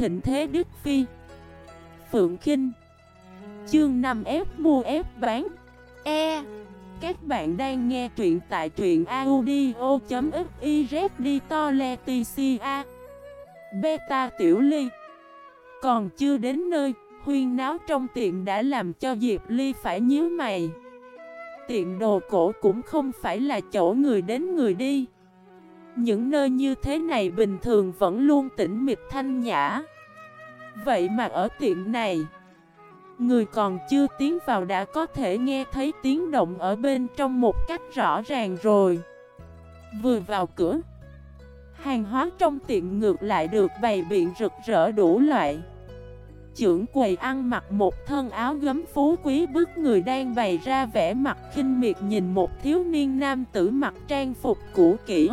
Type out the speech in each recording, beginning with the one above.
thịnh thế Đức Phi. Phượng Kinh. Chương 5F mua F bán. E. Các bạn đang nghe truyện tại truyện audio.xyz đi to le a. Beta Tiểu Ly. Còn chưa đến nơi, huyên náo trong tiệm đã làm cho Diệp Ly phải nhíu mày. Tiệm đồ cổ cũng không phải là chỗ người đến người đi những nơi như thế này bình thường vẫn luôn tĩnh mịch thanh nhã. Vậy mà ở tiệm này, Người còn chưa tiến vào đã có thể nghe thấy tiếng động ở bên trong một cách rõ ràng rồi. Vừa vào cửa, Hàng hóa trong tiệm ngược lại được bày biện rực rỡ đủ loại. Chưởng quầy ăn mặc một thân áo gấm phú quý bức người đang bày ra vẻ mặt khinh miệt nhìn một thiếu niên nam tử mặc trang phục cũ kỹ.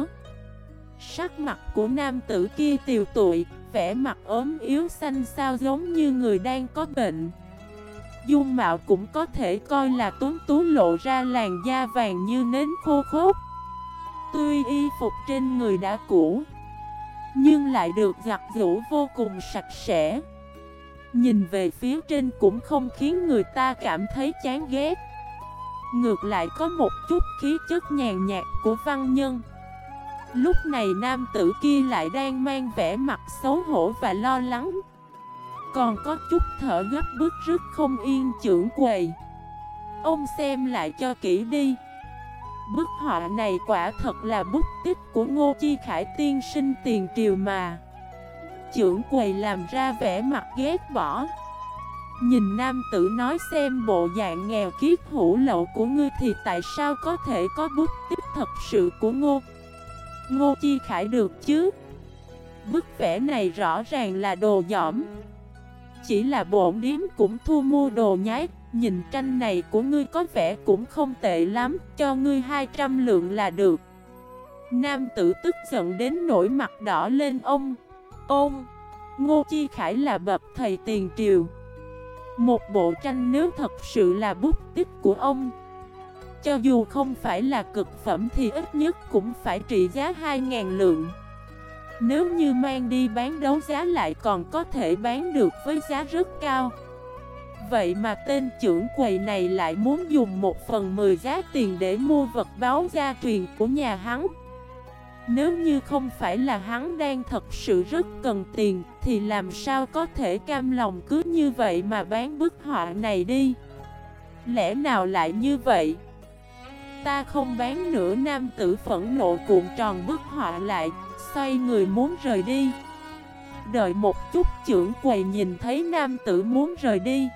Sắc mặt của nam tử kia tiều tụi, vẻ mặt ốm yếu xanh xao giống như người đang có bệnh. Dung mạo cũng có thể coi là tuấn tú lộ ra làn da vàng như nến khô khốc. Tuy y phục trên người đã cũ, nhưng lại được giặt giũ vô cùng sạch sẽ. Nhìn về phía trên cũng không khiến người ta cảm thấy chán ghét. Ngược lại có một chút khí chất nhàn nhạt của văn nhân. Lúc này nam tử kia lại đang mang vẻ mặt xấu hổ và lo lắng. Còn có chút thở gấp bước rứt không yên trưởng quầy. Ông xem lại cho kỹ đi. Bức họa này quả thật là bút tích của Ngô Chi Khải tiên sinh tiền triều mà. Trưởng quầy làm ra vẻ mặt ghét bỏ. Nhìn nam tử nói xem bộ dạng nghèo kiết hủ lậu của ngươi thì tại sao có thể có bút tích thật sự của Ngô Ngô Chi Khải được chứ? Bức vẽ này rõ ràng là đồ dỏm Chỉ là bổn điếm cũng thu mua đồ nhái. Nhìn tranh này của ngươi có vẻ cũng không tệ lắm. Cho ngươi 200 lượng là được. Nam tử tức giận đến nỗi mặt đỏ lên ông. Ôn Ngô Chi Khải là bậc thầy tiền triều. Một bộ tranh nếu thật sự là bút tích của ông cho dù không phải là cực phẩm thì ít nhất cũng phải trị giá 2.000 lượng. Nếu như mang đi bán đấu giá lại còn có thể bán được với giá rất cao. Vậy mà tên trưởng quầy này lại muốn dùng một phần 10 giá tiền để mua vật báo gia truyền của nhà hắn. Nếu như không phải là hắn đang thật sự rất cần tiền, Thì làm sao có thể cam lòng cứ như vậy mà bán bức họa này đi? Lẽ nào lại như vậy? Ta không bán nữa. Nam tử phẫn nộ cuộn tròn bức họa lại, Xoay người muốn rời đi. Đợi một chút, trưởng quầy nhìn thấy nam tử muốn rời đi.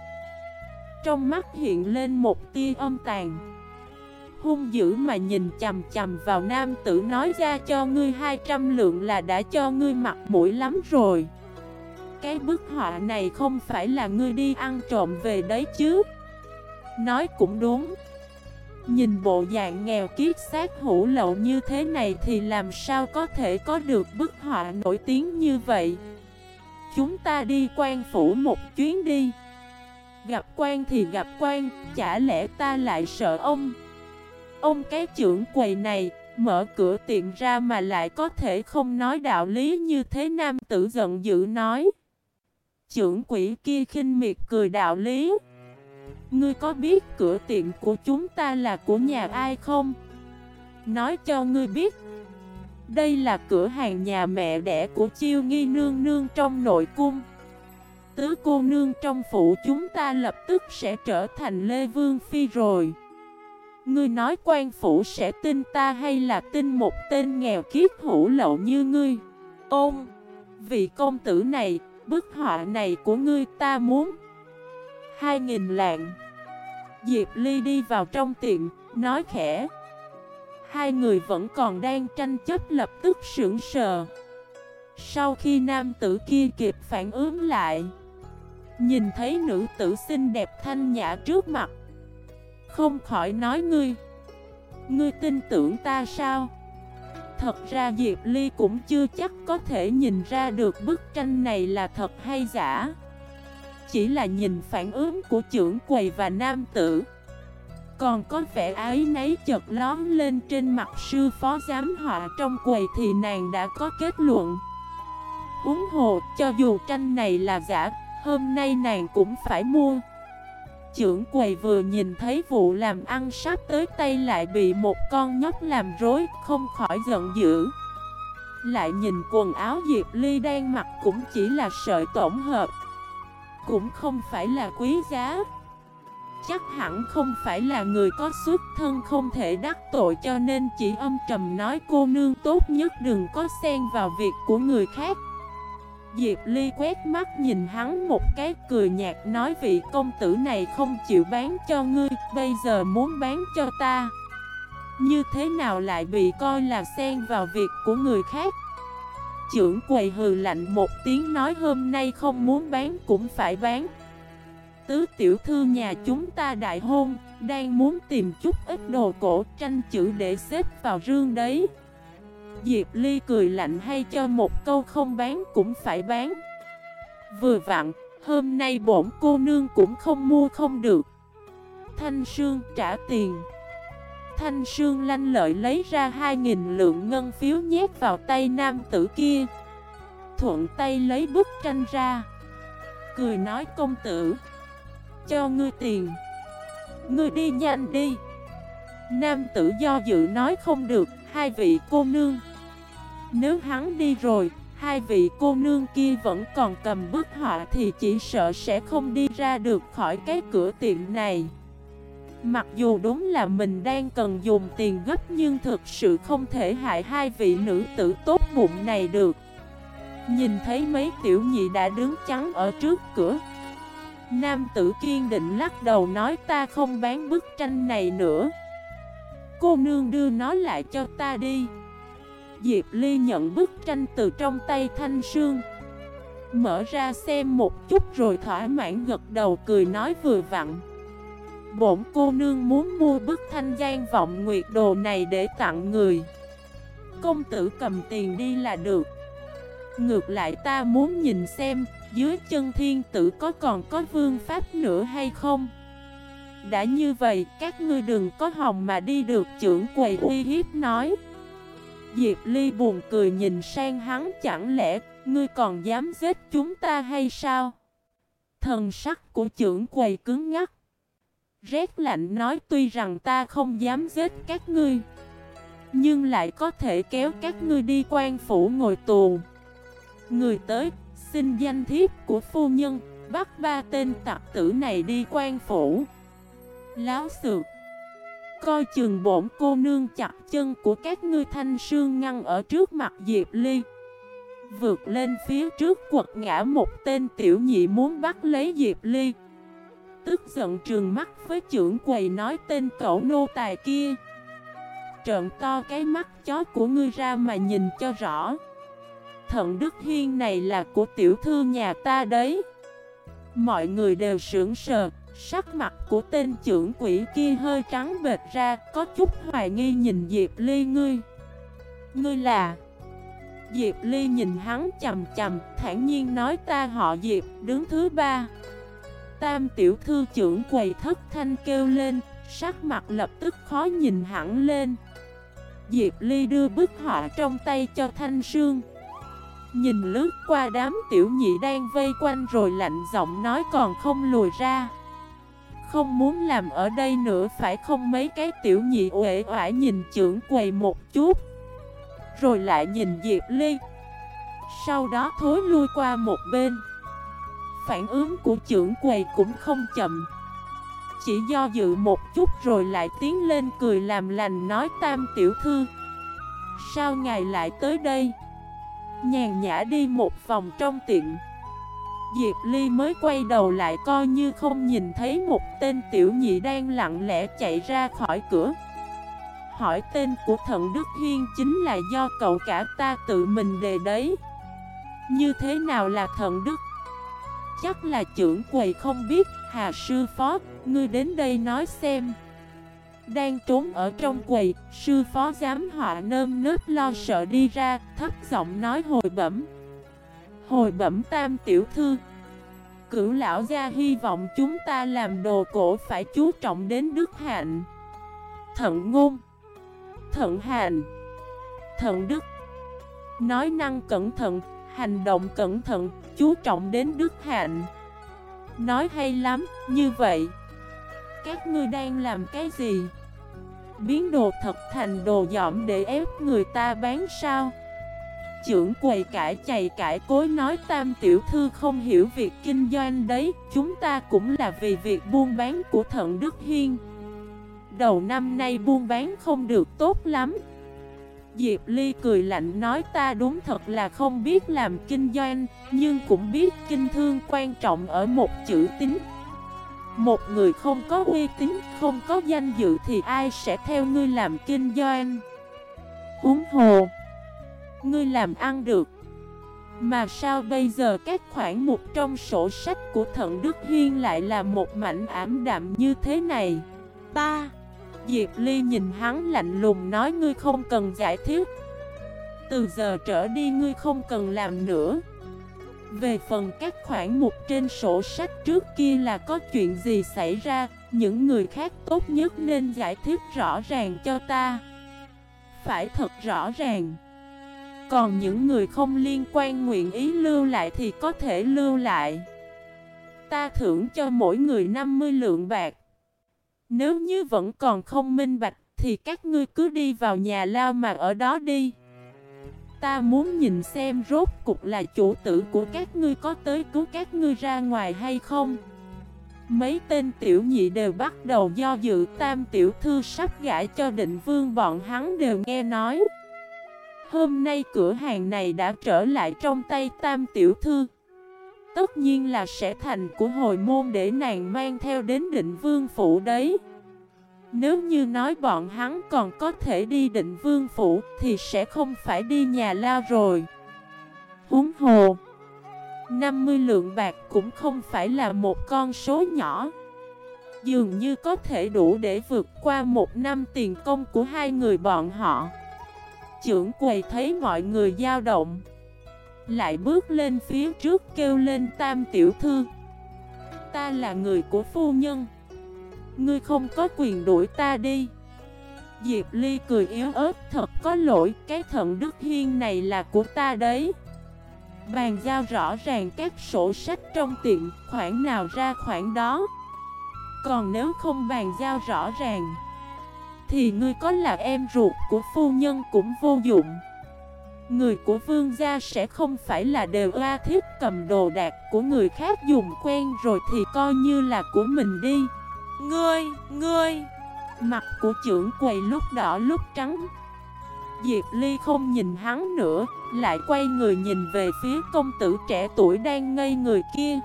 Trong mắt hiện lên một tia âm tàn. Hung dữ mà nhìn chầm chầm vào nam tử nói ra, cho ngươi 200 lượng là đã cho ngươi mặt mũi lắm rồi. Cái bức họa này không phải là ngươi đi ăn trộm về đấy chứ. Nói cũng đúng. Nhìn bộ dạng nghèo kiết xác hủ lậu như thế này thì làm sao có thể có được bức họa nổi tiếng như vậy? Chúng ta đi quan phủ một chuyến đi. Gặp quan thì gặp quan, chả lẽ ta lại sợ ông? Ông cái trưởng quầy này, mở cửa tiện ra mà lại có thể không nói đạo lý như thế nam tử giận dữ nói. Trưởng quỷ kia khinh miệt cười đạo lý. Ngươi có biết cửa tiệm của chúng ta là của nhà ai không? Nói cho ngươi biết. Đây là cửa hàng nhà mẹ đẻ của chiêu nghi nương nương trong nội cung. Tứ cô nương trong phủ chúng ta lập tức sẽ trở thành Lê Vương Phi rồi. Ngươi nói quan phủ sẽ tin ta hay là tin một tên nghèo kiết hữu lậu như ngươi? Ôm, Vị công tử này Bức họa này của ngươi ta muốn Hai nghìn lạng. Diệp Ly đi vào trong tiệm, nói khẽ. Hai người vẫn còn đang tranh chấp lập tức sững sờ. Sau khi nam tử kia kịp phản ứng lại Nhìn thấy nữ tử xinh đẹp thanh nhã trước mặt. Không khỏi nói ngươi Ngươi tin tưởng ta sao? Thật ra Diệp Ly cũng chưa chắc có thể nhìn ra được bức tranh này là thật hay giả chỉ là nhìn phản ứng của trưởng quầy và nam tử Còn có vẻ ái nấy chợt lón lên trên mặt sư phó giám họa trong quầy thì nàng đã có kết luận Uống hồ, cho dù tranh này là giả, hôm nay nàng cũng phải mua. Trưởng quầy vừa nhìn thấy vụ làm ăn sắp tới tay lại bị một con nhóc làm rối, không khỏi giận dữ. Lại nhìn quần áo Diệp Ly đang mặc cũng chỉ là sợi tổng hợp cũng không phải là quý giá. Chắc hẳn không phải là người có xuất thân không thể đắc tội cho nên chỉ âm trầm nói cô nương tốt nhất đừng có xen vào việc của người khác. Diệp Ly quét mắt nhìn hắn một cái cười nhạt nói vị công tử này không chịu bán cho ngươi, bây giờ muốn bán cho ta. Như thế nào lại bị coi là xen vào việc của người khác? Trưởng quầy hừ lạnh một tiếng nói hôm nay không muốn bán cũng phải bán. Tứ tiểu thư nhà chúng ta đại hôn Đang muốn tìm chút ít đồ cổ tranh chữ để xếp vào rương đấy. Diệp Ly cười lạnh hay cho một câu không bán cũng phải bán. Vừa vặn, hôm nay bổn cô nương cũng không mua không được. Thanh Sương trả tiền. Thanh Sương lanh lợi lấy ra 2.000 lượng ngân phiếu nhét vào tay nam tử kia. Thuận tay lấy bức tranh ra. Cười nói, công tử, Cho ngươi tiền. Ngươi đi nhanh đi. Nam tử do dự nói, không được, Hai vị cô nương. Nếu hắn đi rồi, Hai vị cô nương kia vẫn còn cầm bức họa Thì chỉ sợ sẽ không đi ra được khỏi cái cửa tiệm này. Mặc dù đúng là mình đang cần dùng tiền gấp Nhưng thực sự không thể hại hai vị nữ tử tốt bụng này được. Nhìn thấy mấy tiểu nhị đã đứng chắn ở trước cửa. Nam tử kiên định lắc đầu nói ta không bán bức tranh này nữa. Cô nương đưa nó lại cho ta đi. Diệp Ly nhận bức tranh từ trong tay Thanh Sương. Mở ra xem một chút rồi thỏa mãn gật đầu cười nói vừa vặn. Bổn cô nương muốn mua bức thanh gian vọng nguyệt đồ này để tặng người. Công tử cầm tiền đi là được. Ngược lại ta muốn nhìn xem, Dưới chân thiên tử có còn có vương pháp nữa hay không? Đã như vậy, các ngươi đừng có hòng mà đi được, trưởng quầy uy hiếp nói. Diệp Ly buồn cười nhìn sang hắn, chẳng lẽ ngươi còn dám giết chúng ta hay sao? Thần sắc của trưởng quầy cứng ngắt Rét lạnh nói tuy rằng ta không dám giết các ngươi Nhưng lại có thể kéo các ngươi đi quan phủ ngồi tù Người tới, xin danh thiếp của phu nhân, bắt ba tên tặc tử này đi quan phủ. Láo sược Coi chừng bổn cô nương chặt chân của các ngươi thanh sương ngăn ở trước mặt Diệp Ly Vượt lên phía trước quật ngã một tên tiểu nhị muốn bắt lấy Diệp Ly Tức giận trường mắt với trưởng quầy nói tên cậu nô tài kia. Trợn to cái mắt chó của ngươi ra mà nhìn cho rõ. Thận Đức Hiên này là của tiểu thư nhà ta đấy. Mọi người đều sững sờ, Sắc mặt của tên trưởng quỷ kia hơi trắng bệt ra, Có chút hoài nghi nhìn Diệp Ly ngươi. Ngươi là? Diệp Ly nhìn hắn chầm chầm thản nhiên nói ta họ Diệp, đứng thứ ba. Tam tiểu thư trưởng quầy thất thanh kêu lên, Sắc mặt lập tức khó nhìn hẳn lên. Diệp Ly đưa bức họa trong tay cho Thanh Sương. Nhìn lướt qua đám tiểu nhị đang vây quanh rồi lạnh giọng nói còn không lùi ra. Không muốn làm ở đây nữa phải không mấy cái tiểu nhị uể oải nhìn trưởng quầy một chút. Rồi lại nhìn Diệp Ly. Sau đó thối lui qua một bên. Phản ứng của trưởng quầy cũng không chậm Chỉ do dự một chút rồi lại tiến lên cười làm lành nói, tam tiểu thư, Sao ngài lại tới đây? Nhàn nhã đi một vòng trong tiệm Diệp Ly mới quay đầu lại coi như không nhìn thấy một tên tiểu nhị đang lặng lẽ chạy ra khỏi cửa Hỏi tên của thận Đức Hiên chính là do cậu cả ta tự mình đề đấy Như thế nào là thận Đức? Chắc là trưởng quầy không biết Hà sư phó, ngươi đến đây nói xem đang trốn ở trong quầy, sư phó giám họa nơm nớp lo sợ đi ra, thấp giọng nói hồi bẩm. Hồi bẩm tam tiểu thư. Cửu lão gia hy vọng chúng ta làm đồ cổ phải chú trọng đến đức hạnh. Thận ngôn. Thận hành. Thận đức. Nói năng cẩn thận, Hành động cẩn thận, chú trọng đến đức hạnh Nói hay lắm, như vậy Các ngươi đang làm cái gì? Biến đồ thật thành đồ dỏm để ép người ta bán sao? Trưởng quầy cải chày cải cối nói tam tiểu thư không hiểu việc kinh doanh đấy Chúng ta cũng là vì việc buôn bán của thận Đức Hiên Đầu năm nay buôn bán không được tốt lắm Diệp Ly cười lạnh nói ta đúng thật là không biết làm kinh doanh Nhưng cũng biết kinh thương quan trọng ở một chữ tính. Một người không có uy tín, không có danh dự thì ai sẽ theo ngươi làm kinh doanh? Uống hồ Ngươi làm ăn được. Mà sao bây giờ các khoản mục trong sổ sách của thận Đức Hiên lại là một mảnh ảm đạm như thế này? Ta Diệp Ly nhìn hắn lạnh lùng nói, ngươi không cần giải thích. Từ giờ trở đi ngươi không cần làm nữa. Về phần các khoản mục trên sổ sách trước kia là có chuyện gì xảy ra, Những người khác tốt nhất nên giải thích rõ ràng cho ta. Phải thật rõ ràng. Còn những người không liên quan nguyện ý lưu lại thì có thể lưu lại. Ta thưởng cho mỗi người 50 lượng bạc nếu như vẫn còn không minh bạch, Thì các ngươi cứ đi vào nhà lao mà ở đó đi. Ta muốn nhìn xem rốt cục là chủ tử của các ngươi có tới cứu các ngươi ra ngoài hay không. Mấy tên tiểu nhị đều bắt đầu do dự, tam tiểu thư sắp gãi cho định vương, bọn hắn đều nghe nói. Hôm nay cửa hàng này đã trở lại trong tay tam tiểu thư. Tất nhiên là sẽ thành của hồi môn để nàng mang theo đến định vương phủ đấy. Nếu như nói bọn hắn còn có thể đi định vương phủ Thì sẽ không phải đi nhà lao rồi. Húng hồ 50 lượng bạc cũng không phải là một con số nhỏ. Dường như có thể đủ để vượt qua một năm tiền công của hai người bọn họ. Trưởng quầy thấy mọi người dao động lại bước lên phía trước kêu lên, tam tiểu thư, Ta là người của phu nhân. Ngươi không có quyền đuổi ta đi. Diệp Ly cười yếu ớt, thật có lỗi, Cái thận Đức Hiên này là của ta đấy. Bàn giao rõ ràng các sổ sách trong tiệm, Khoản nào ra khoản đó. Còn nếu không bàn giao rõ ràng, Thì ngươi có là em ruột của phu nhân cũng vô dụng. Người của vương gia sẽ không phải là đều oa thiết cầm đồ đạc của người khác dùng quen rồi thì coi như là của mình đi. Ngươi, ngươi! Mặt của trưởng quầy lúc đỏ lúc trắng. Diệp Ly không nhìn hắn nữa Lại quay người nhìn về phía công tử trẻ tuổi đang ngây người kia.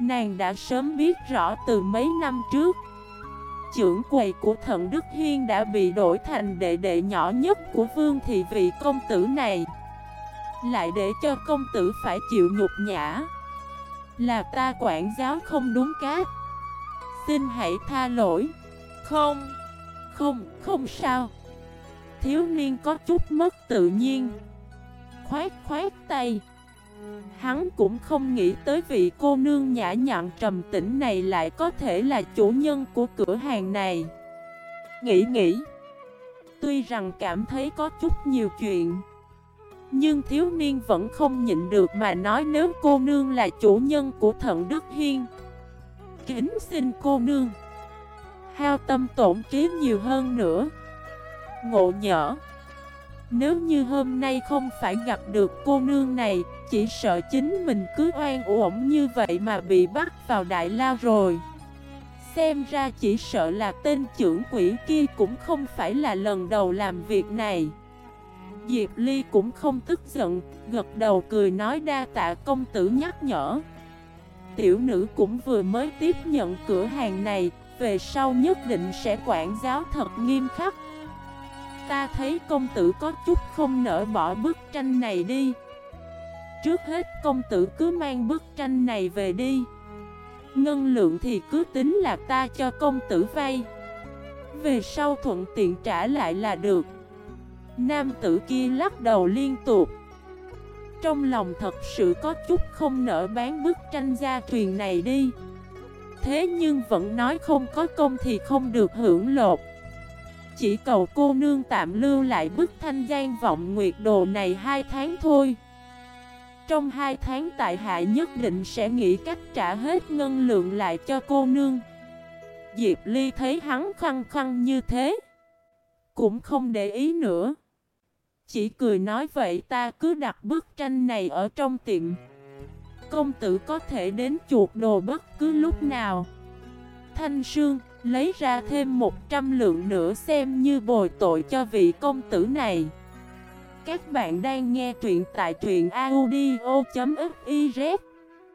Nàng đã sớm biết rõ từ mấy năm trước trưởng quầy của thận Đức Hiên đã bị đổi thành đệ đệ nhỏ nhất của vương thị vị công tử này. Lại để cho công tử phải chịu nhục nhã. Là ta quản giáo không đúng cát Xin hãy tha lỗi. Không. Không, không sao. Thiếu niên có chút mất tự nhiên. Khoát khoát tay Hắn cũng không nghĩ tới vị cô nương nhã nhặn trầm tĩnh này lại có thể là chủ nhân của cửa hàng này. Nghĩ nghĩ, Tuy rằng cảm thấy có chút nhiều chuyện, Nhưng thiếu niên vẫn không nhịn được mà nói nếu cô nương là chủ nhân của thận Đức Hiên. Kính xin cô nương, Hao tâm tổn trí nhiều hơn nữa. Ngộ nhỡ nếu như hôm nay không phải gặp được cô nương này, chỉ sợ chính mình cứ oan uổng như vậy mà bị bắt vào đại lao rồi. Xem ra chỉ sợ là tên trưởng quỷ kia cũng không phải là lần đầu làm việc này. Diệp Ly cũng không tức giận, gật đầu cười nói đa tạ công tử nhắc nhở. Tiểu nữ cũng vừa mới tiếp nhận cửa hàng này, về sau nhất định sẽ quản giáo thật nghiêm khắc. Ta thấy công tử có chút không nỡ bỏ bức tranh này đi. Trước hết, công tử cứ mang bức tranh này về đi. Ngân lượng thì cứ tính là ta cho công tử vay. Về sau thuận tiện trả lại là được. Nam tử kia lắc đầu liên tục. Trong lòng thật sự có chút không nỡ bán bức tranh gia truyền này đi. Thế nhưng vẫn nói không có công thì không được hưởng lột chỉ cầu cô nương tạm lưu lại bức thanh gian vọng nguyệt đồ này hai tháng thôi. Trong hai tháng tại hạ nhất định sẽ nghĩ cách trả hết ngân lượng lại cho cô nương. Diệp Ly thấy hắn khăng khăng như thế, Cũng không để ý nữa. Chỉ cười nói vậy, ta cứ đặt bức tranh này ở trong tiệm. Công tử có thể đến chuột đồ bất cứ lúc nào. Thanh Sương lấy ra thêm 100 lượng nữa xem như bồi tội cho vị công tử này. Các bạn đang nghe truyện tại truyện audio.fif